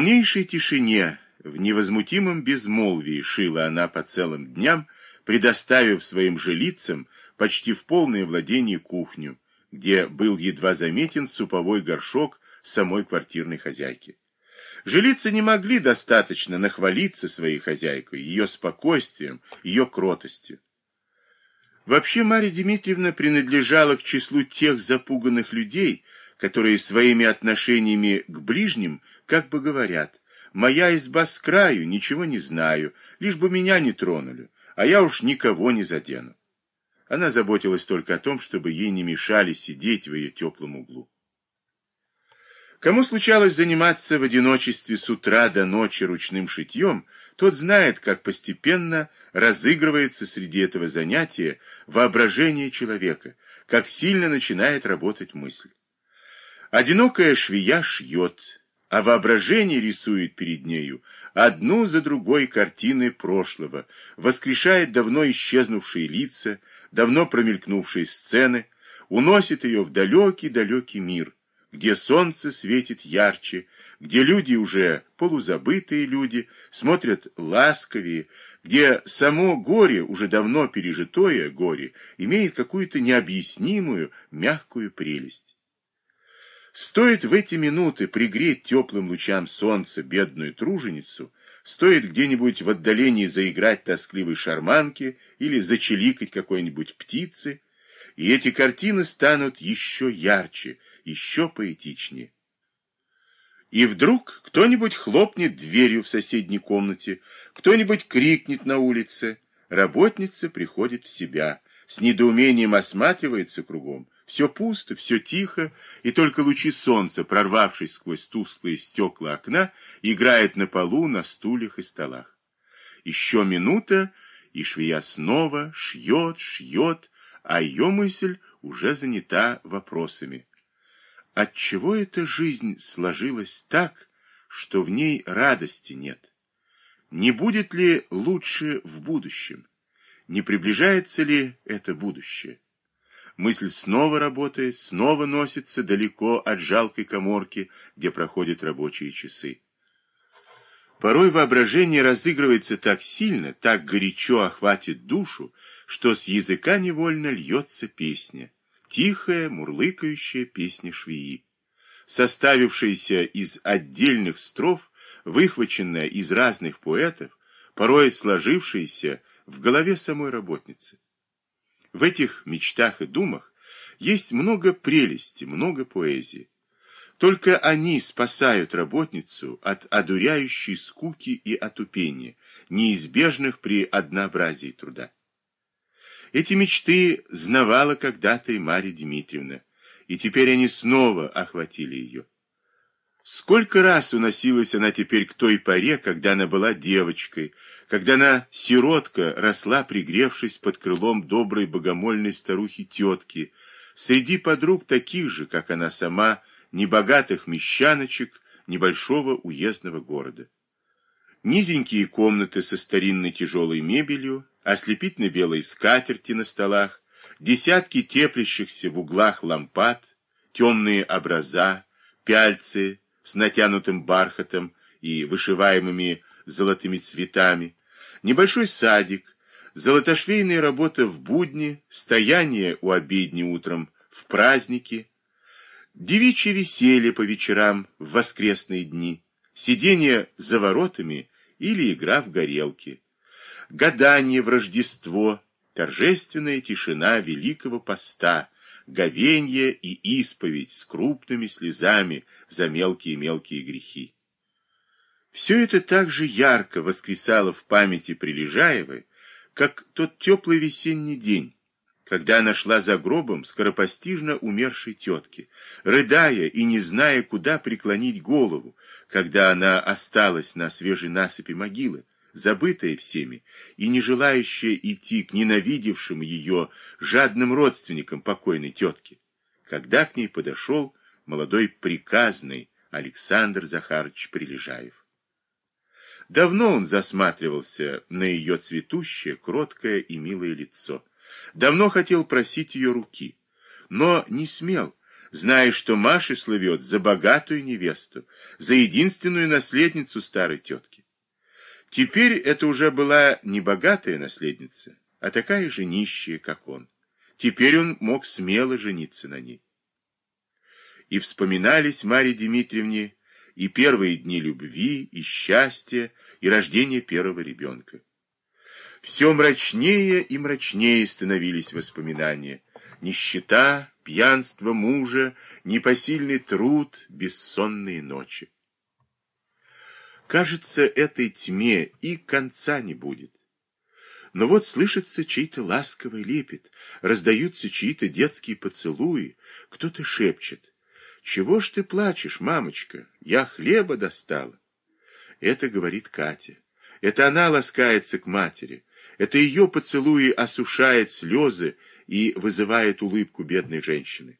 полнейшей тишине, в невозмутимом безмолвии шила она по целым дням, предоставив своим жилицам почти в полное владение кухню, где был едва заметен суповой горшок самой квартирной хозяйки. Жилицы не могли достаточно нахвалиться своей хозяйкой, ее спокойствием, ее кротостью. Вообще Марья Дмитриевна принадлежала к числу тех запуганных людей, которые своими отношениями к ближним как бы говорят, «Моя изба с краю, ничего не знаю, лишь бы меня не тронули, а я уж никого не задену». Она заботилась только о том, чтобы ей не мешали сидеть в ее теплом углу. Кому случалось заниматься в одиночестве с утра до ночи ручным шитьем, тот знает, как постепенно разыгрывается среди этого занятия воображение человека, как сильно начинает работать мысль. Одинокая швея шьет, а воображение рисует перед нею одну за другой картины прошлого, воскрешает давно исчезнувшие лица, давно промелькнувшие сцены, уносит ее в далекий-далекий мир, где солнце светит ярче, где люди уже полузабытые люди, смотрят ласковее, где само горе, уже давно пережитое горе, имеет какую-то необъяснимую мягкую прелесть. Стоит в эти минуты пригреть теплым лучам солнца бедную труженицу, стоит где-нибудь в отдалении заиграть тоскливой шарманки или зачеликать какой-нибудь птицы, и эти картины станут еще ярче, еще поэтичнее. И вдруг кто-нибудь хлопнет дверью в соседней комнате, кто-нибудь крикнет на улице, работница приходит в себя, с недоумением осматривается кругом, все пусто, все тихо, и только лучи солнца, прорвавшись сквозь тусклые стекла окна, играют на полу, на стульях и столах. Еще минута, и швея снова шьет, шьет, а ее мысль уже занята вопросами. Отчего эта жизнь сложилась так, что в ней радости нет? Не будет ли лучше в будущем? Не приближается ли это будущее? Мысль снова работает, снова носится далеко от жалкой коморки, где проходят рабочие часы. Порой воображение разыгрывается так сильно, так горячо охватит душу, что с языка невольно льется песня, тихая, мурлыкающая песня швеи, составившаяся из отдельных строф, выхваченная из разных поэтов, порой сложившаяся в голове самой работницы. В этих мечтах и думах есть много прелести, много поэзии. Только они спасают работницу от одуряющей скуки и отупения, неизбежных при однообразии труда. Эти мечты знавала когда-то и Марья Дмитриевна, и теперь они снова охватили ее. Сколько раз уносилась она теперь к той поре, когда она была девочкой, когда она, сиротка, росла, пригревшись под крылом доброй богомольной старухи-тетки, среди подруг таких же, как она сама, небогатых мещаночек небольшого уездного города. Низенькие комнаты со старинной тяжелой мебелью, ослепительно-белые скатерти на столах, десятки теплящихся в углах лампад, темные образа, пяльцы, с натянутым бархатом и вышиваемыми золотыми цветами, небольшой садик, золотошвейная работа в будни, стояние у обедни утром в праздники, девичье веселье по вечерам в воскресные дни, сидение за воротами или игра в горелки, гадание в Рождество, торжественная тишина Великого Поста — говенье и исповедь с крупными слезами за мелкие-мелкие грехи. Все это так же ярко воскресало в памяти Прилежаевой, как тот теплый весенний день, когда она шла за гробом скоропостижно умершей тетки, рыдая и не зная, куда преклонить голову, когда она осталась на свежей насыпи могилы, забытая всеми и не желающая идти к ненавидевшим ее жадным родственникам покойной тетки, когда к ней подошел молодой приказный Александр Захарович Прилежаев. Давно он засматривался на ее цветущее, кроткое и милое лицо. Давно хотел просить ее руки, но не смел, зная, что Маша слывет за богатую невесту, за единственную наследницу старой тетки. Теперь это уже была не богатая наследница, а такая же нищая, как он. Теперь он мог смело жениться на ней. И вспоминались Марье Дмитриевне и первые дни любви, и счастья, и рождения первого ребенка. Все мрачнее и мрачнее становились воспоминания. Нищета, пьянство мужа, непосильный труд, бессонные ночи. Кажется, этой тьме и конца не будет. Но вот слышится чей-то ласковый лепет, раздаются чьи-то детские поцелуи, кто-то шепчет. «Чего ж ты плачешь, мамочка? Я хлеба достала». Это говорит Катя. Это она ласкается к матери. Это ее поцелуи осушает слезы и вызывает улыбку бедной женщины.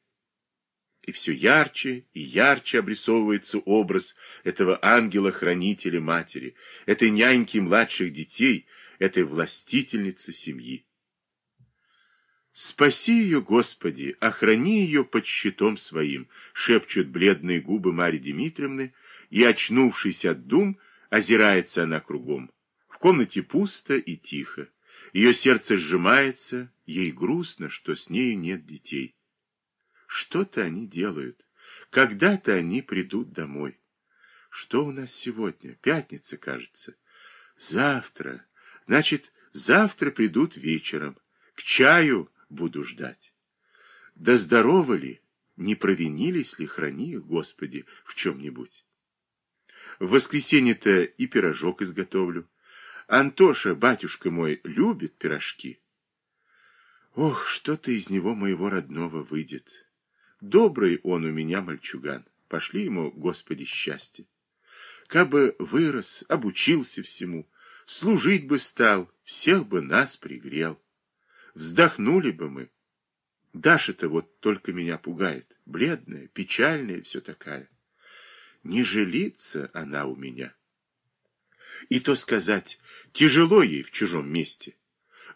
И все ярче и ярче обрисовывается образ этого ангела-хранителя матери, этой няньки младших детей, этой властительницы семьи. «Спаси ее, Господи, охрани ее под щитом своим», шепчут бледные губы Марьи Дмитриевны, и, очнувшись от дум, озирается она кругом. В комнате пусто и тихо. Ее сердце сжимается, ей грустно, что с нею нет детей. Что-то они делают. Когда-то они придут домой. Что у нас сегодня? Пятница, кажется. Завтра. Значит, завтра придут вечером. К чаю буду ждать. Да здоровы ли? Не провинились ли, храни их, Господи, в чем-нибудь? В воскресенье-то и пирожок изготовлю. Антоша, батюшка мой, любит пирожки. Ох, что-то из него моего родного выйдет. Добрый он у меня мальчуган. Пошли ему, Господи, счастье. Кабы вырос, обучился всему, служить бы стал, всех бы нас пригрел. Вздохнули бы мы. Даша-то вот только меня пугает. Бледная, печальная все такая. Не жилится она у меня. И то сказать, тяжело ей в чужом месте.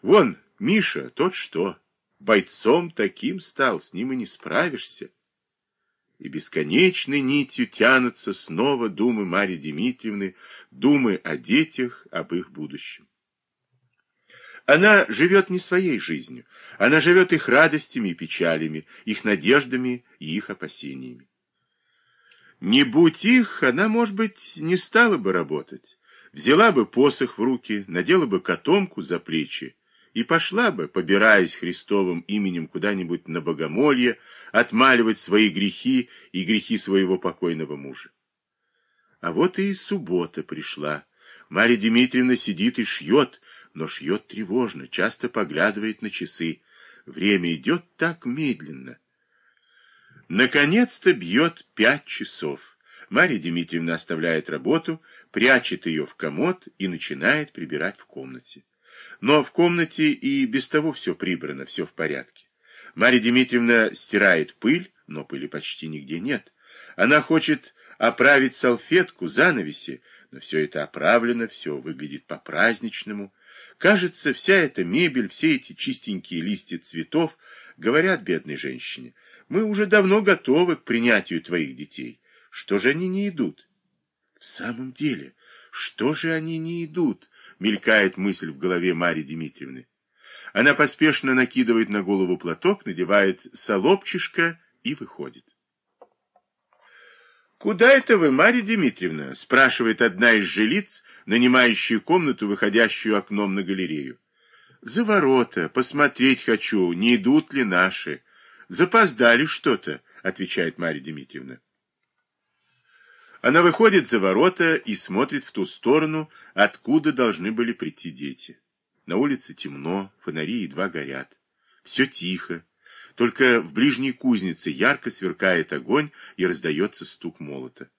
Вон, Миша, тот что... Бойцом таким стал, с ним и не справишься. И бесконечной нитью тянутся снова думы Марьи Дмитриевны, думы о детях, об их будущем. Она живет не своей жизнью, она живет их радостями и печалями, их надеждами и их опасениями. Не будь их, она, может быть, не стала бы работать. Взяла бы посох в руки, надела бы котомку за плечи, и пошла бы, побираясь Христовым именем куда-нибудь на богомолье, отмаливать свои грехи и грехи своего покойного мужа. А вот и суббота пришла. Марья Дмитриевна сидит и шьет, но шьет тревожно, часто поглядывает на часы. Время идет так медленно. Наконец-то бьет пять часов. Марья Дмитриевна оставляет работу, прячет ее в комод и начинает прибирать в комнате. Но в комнате и без того все прибрано, все в порядке. Марья Дмитриевна стирает пыль, но пыли почти нигде нет. Она хочет оправить салфетку, занавеси, но все это оправлено, все выглядит по-праздничному. Кажется, вся эта мебель, все эти чистенькие листья цветов говорят бедной женщине, мы уже давно готовы к принятию твоих детей. Что же они не идут? В самом деле, что же они не идут? Мелькает мысль в голове Марьи Дмитриевны. Она поспешно накидывает на голову платок, надевает солопчишко и выходит. «Куда это вы, Марья Дмитриевна?» – спрашивает одна из жилиц, нанимающая комнату, выходящую окном на галерею. «За ворота. Посмотреть хочу, не идут ли наши. Запоздали что-то», – отвечает Марья Дмитриевна. Она выходит за ворота и смотрит в ту сторону, откуда должны были прийти дети. На улице темно, фонари едва горят. Все тихо. Только в ближней кузнице ярко сверкает огонь и раздается стук молота.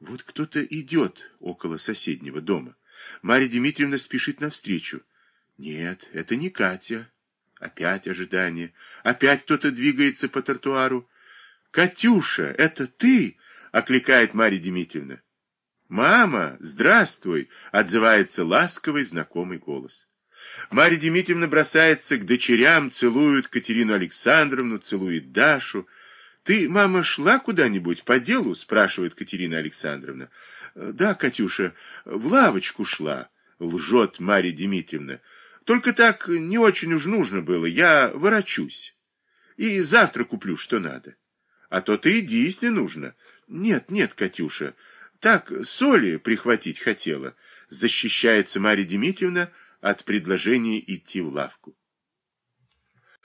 Вот кто-то идет около соседнего дома. Марья Дмитриевна спешит навстречу. Нет, это не Катя. Опять ожидание. Опять кто-то двигается по тротуару. «Катюша, это ты?» Окликает Марья Дмитриевна. «Мама, здравствуй!» — отзывается ласковый знакомый голос. Марья Дмитриевна бросается к дочерям, целует Катерину Александровну, целует Дашу. Ты, мама, шла куда-нибудь по делу? спрашивает Катерина Александровна. Да, Катюша, в лавочку шла, лжет Марья Дмитриевна. Только так не очень уж нужно было, я ворочусь. И завтра куплю, что надо. А то ты иди, если нужно. Нет, нет, Катюша, так соли прихватить хотела. Защищается Марья Дмитриевна от предложения идти в лавку.